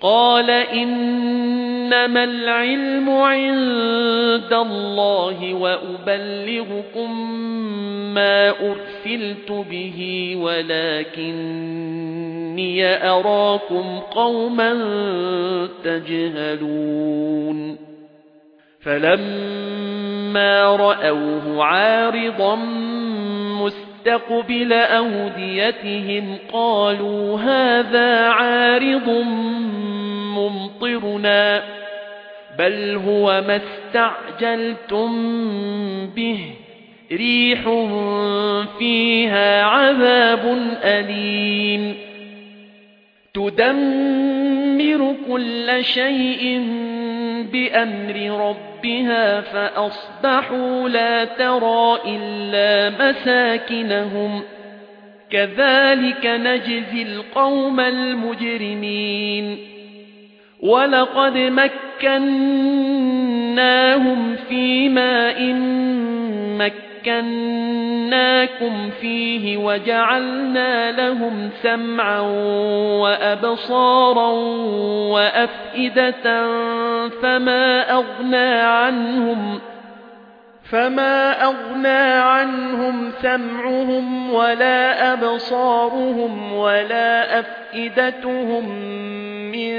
قال إنما العلم عند الله وأبلغكم ما أرسلت به ولكني أراكم قوما تجهلون. فلما رأوه عارضا مستقبل أوديتهم قالوا هذا عارض ممطرنا بل هو ما استعجلتم به. ريح فيها عذاب أليم. تدمر كل شيء بأمر ربها فأصبحوا لا ترى إلا مساكنهم. كذلك نجزي القوم المجرمين. ولقد مكناهم في ماء مكناكم فيه وجعلنا لهم سمعا وأبصارا وأفئدة فما أغنى عنهم فما أغنى عنهم سمعهم ولا أبصارهم ولا أفئدتهم من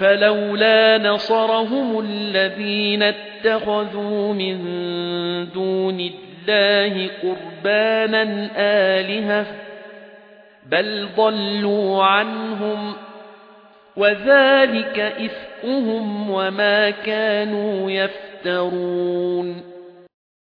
فلولا نصرهم الذين اتخذوا من دون الله قربانا آلهة بل ضلوا عنهم وذلك إفكهم وما كانوا يفترون